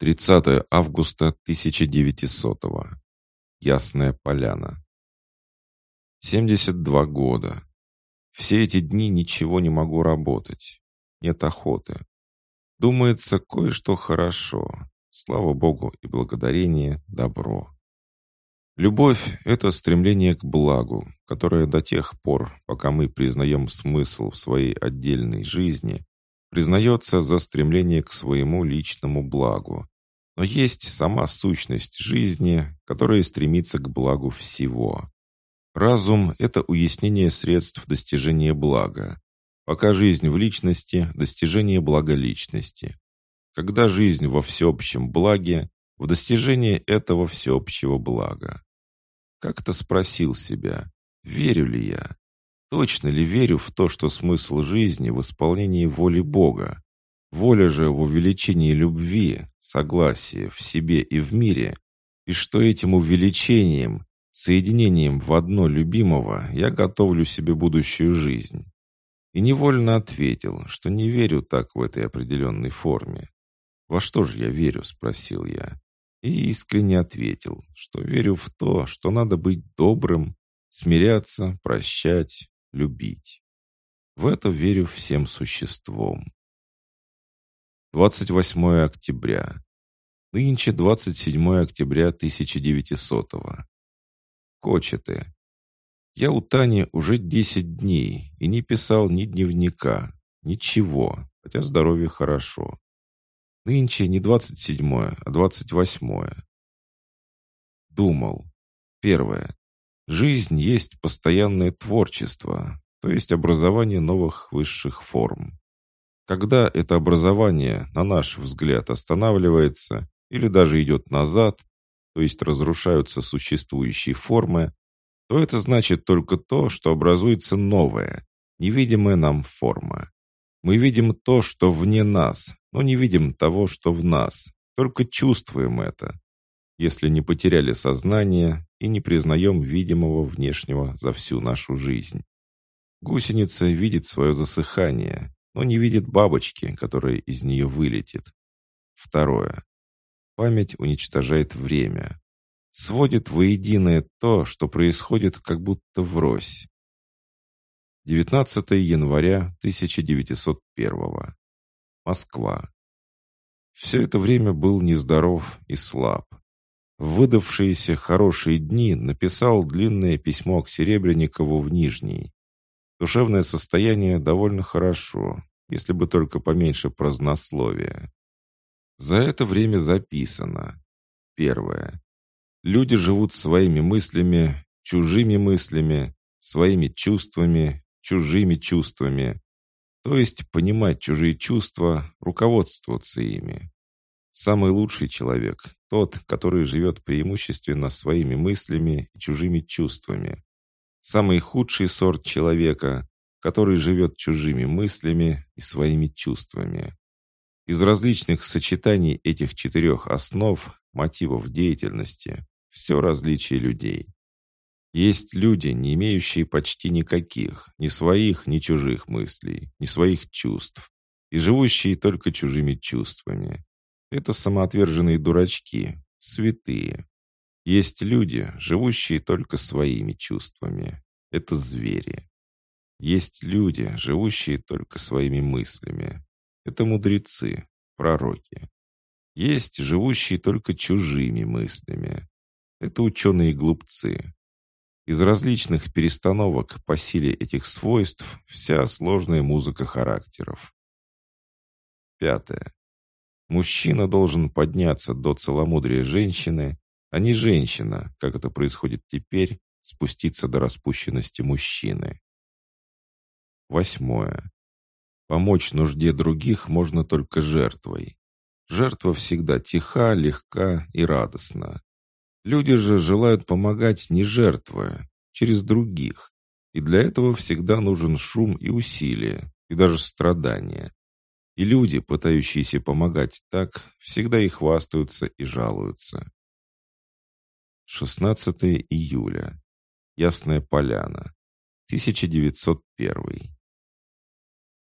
30 августа 1900 -го. Ясная поляна. 72 года. Все эти дни ничего не могу работать. Нет охоты. Думается, кое-что хорошо. Слава Богу и благодарение – добро. Любовь – это стремление к благу, которое до тех пор, пока мы признаем смысл в своей отдельной жизни, признается за стремление к своему личному благу. Но есть сама сущность жизни, которая стремится к благу всего. Разум – это уяснение средств достижения блага. Пока жизнь в личности – достижение блага личности. Когда жизнь во всеобщем благе – в достижении этого всеобщего блага. Как-то спросил себя, верю ли я? Точно ли верю в то, что смысл жизни в исполнении воли Бога? Воля же в увеличении любви, согласия в себе и в мире, и что этим увеличением, Соединением в одно любимого я готовлю себе будущую жизнь. И невольно ответил, что не верю так в этой определенной форме. «Во что же я верю?» — спросил я. И искренне ответил, что верю в то, что надо быть добрым, смиряться, прощать, любить. В это верю всем существом. 28 октября. Нынче 27 октября 1900 -го. Кочеты. Я у Тани уже десять дней и не писал ни дневника, ничего, хотя здоровье хорошо. Нынче не двадцать седьмое, а двадцать восьмое. Думал. Первое. Жизнь есть постоянное творчество, то есть образование новых высших форм. Когда это образование, на наш взгляд, останавливается или даже идет назад, то есть разрушаются существующие формы, то это значит только то, что образуется новая, невидимая нам форма. Мы видим то, что вне нас, но не видим того, что в нас, только чувствуем это, если не потеряли сознание и не признаем видимого внешнего за всю нашу жизнь. Гусеница видит свое засыхание, но не видит бабочки, которая из нее вылетит. Второе. Память уничтожает время. Сводит воединое то, что происходит как будто врозь. 19 января 1901. Москва. Все это время был нездоров и слаб. В выдавшиеся хорошие дни написал длинное письмо к Серебренникову в Нижний. Душевное состояние довольно хорошо, если бы только поменьше празднословия. За это время записано. Первое. Люди живут своими мыслями, чужими мыслями, своими чувствами, чужими чувствами. То есть понимать чужие чувства, руководствоваться ими. Самый лучший человек – тот, который живет преимущественно своими мыслями и чужими чувствами. Самый худший сорт человека, который живет чужими мыслями и своими чувствами. Из различных сочетаний этих четырех основ, мотивов деятельности, все различие людей. Есть люди, не имеющие почти никаких, ни своих, ни чужих мыслей, ни своих чувств, и живущие только чужими чувствами. Это самоотверженные дурачки, святые. Есть люди, живущие только своими чувствами. Это звери. Есть люди, живущие только своими мыслями. Это мудрецы, пророки. Есть живущие только чужими мыслями. Это ученые-глупцы. Из различных перестановок по силе этих свойств вся сложная музыка характеров. Пятое. Мужчина должен подняться до целомудрия женщины, а не женщина, как это происходит теперь, спуститься до распущенности мужчины. Восьмое. Помочь нужде других можно только жертвой. Жертва всегда тиха, легка и радостна. Люди же желают помогать не жертвуя, через других. И для этого всегда нужен шум и усилие, и даже страдания. И люди, пытающиеся помогать так, всегда и хвастаются, и жалуются. 16 июля. Ясная поляна. 1901.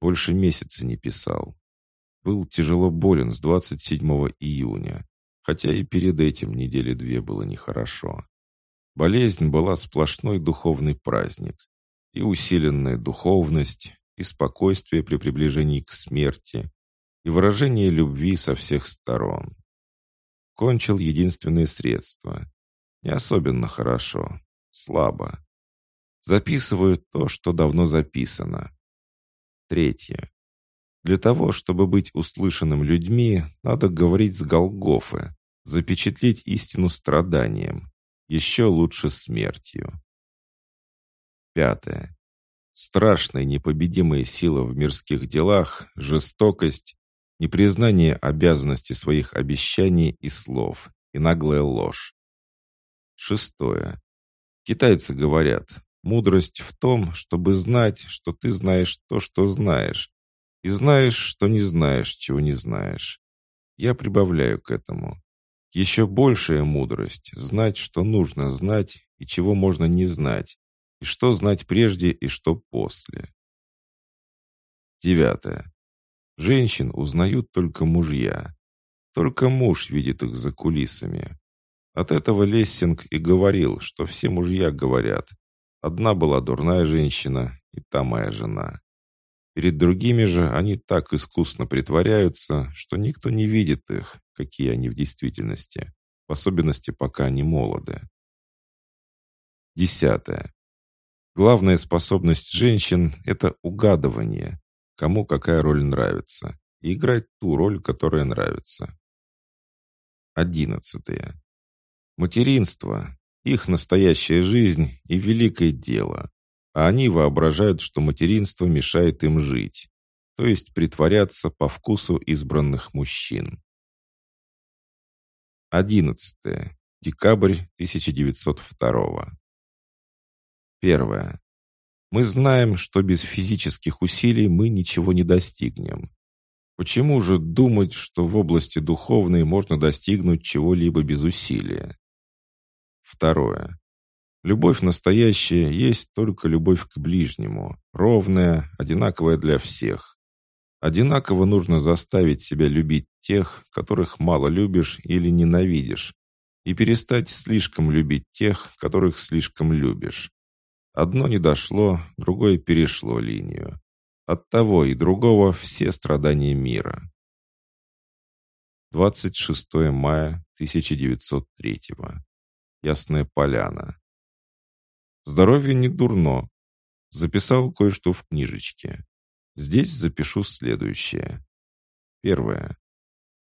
Больше месяца не писал. был тяжело болен с 27 июня, хотя и перед этим недели две было нехорошо. Болезнь была сплошной духовный праздник, и усиленная духовность, и спокойствие при приближении к смерти, и выражение любви со всех сторон. Кончил единственное средство. Не особенно хорошо, слабо. Записываю то, что давно записано. Третье. Для того, чтобы быть услышанным людьми, надо говорить с Голгофы, запечатлеть истину страданием, еще лучше смертью. Пятое. Страшная непобедимая сила в мирских делах, жестокость, непризнание обязанности своих обещаний и слов, и наглая ложь. Шестое. Китайцы говорят, мудрость в том, чтобы знать, что ты знаешь то, что знаешь, и знаешь, что не знаешь, чего не знаешь. Я прибавляю к этому. Еще большая мудрость — знать, что нужно знать и чего можно не знать, и что знать прежде и что после. Девятое. Женщин узнают только мужья. Только муж видит их за кулисами. От этого Лессинг и говорил, что все мужья говорят. Одна была дурная женщина, и та моя жена. Перед другими же они так искусно притворяются, что никто не видит их, какие они в действительности, в особенности пока они молоды. Десятое. Главная способность женщин – это угадывание, кому какая роль нравится, и играть ту роль, которая нравится. Одиннадцатое. Материнство – их настоящая жизнь и великое дело, а они воображают, что материнство мешает им жить, то есть притворяться по вкусу избранных мужчин. 11. Декабрь 1902. Первое. Мы знаем, что без физических усилий мы ничего не достигнем. Почему же думать, что в области духовной можно достигнуть чего-либо без усилия? Второе. Любовь настоящая есть только любовь к ближнему, ровная, одинаковая для всех. Одинаково нужно заставить себя любить тех, которых мало любишь или ненавидишь, и перестать слишком любить тех, которых слишком любишь. Одно не дошло, другое перешло линию. От того и другого все страдания мира. 26 мая 1903. Ясная поляна. Здоровье не дурно. Записал кое-что в книжечке. Здесь запишу следующее. Первое.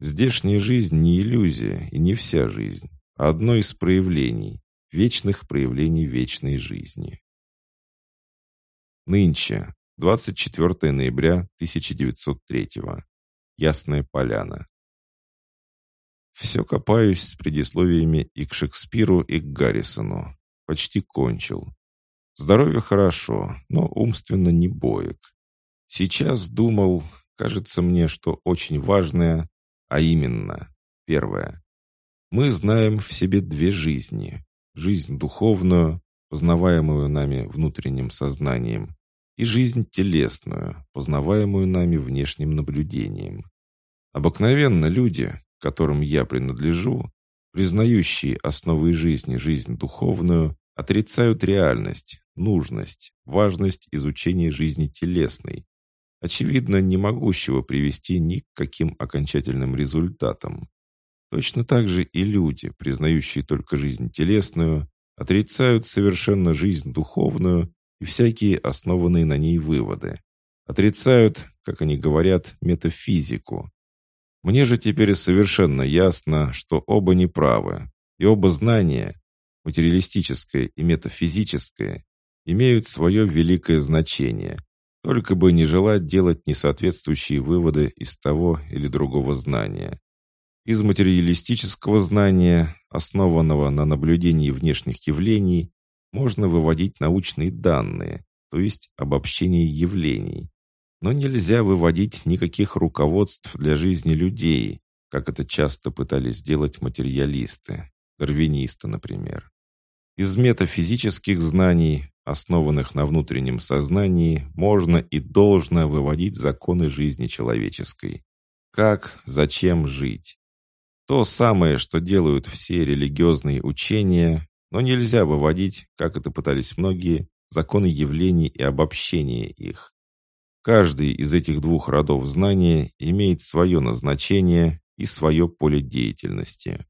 Здешняя жизнь не иллюзия и не вся жизнь, а одно из проявлений, вечных проявлений вечной жизни. Нынче, 24 ноября 1903 Ясная поляна. Все копаюсь с предисловиями и к Шекспиру, и к Гаррисону. Почти кончил. Здоровье хорошо, но умственно не боек. Сейчас думал, кажется мне, что очень важное, а именно, первое. Мы знаем в себе две жизни. Жизнь духовную, познаваемую нами внутренним сознанием, и жизнь телесную, познаваемую нами внешним наблюдением. Обыкновенно люди, которым я принадлежу, признающие основой жизни жизнь духовную, отрицают реальность, нужность, важность изучения жизни телесной, очевидно, не могущего привести ни к каким окончательным результатам. Точно так же и люди, признающие только жизнь телесную, отрицают совершенно жизнь духовную и всякие основанные на ней выводы. Отрицают, как они говорят, метафизику. Мне же теперь совершенно ясно, что оба неправы, и оба знания, материалистическое и метафизическое, имеют свое великое значение, только бы не желать делать несоответствующие выводы из того или другого знания. Из материалистического знания, основанного на наблюдении внешних явлений, можно выводить научные данные, то есть обобщение явлений. Но нельзя выводить никаких руководств для жизни людей, как это часто пытались сделать материалисты, дарвинисты, например. Из метафизических знаний, основанных на внутреннем сознании, можно и должно выводить законы жизни человеческой. Как, зачем жить. То самое, что делают все религиозные учения, но нельзя выводить, как это пытались многие, законы явлений и обобщения их. Каждый из этих двух родов знания имеет свое назначение и свое поле деятельности.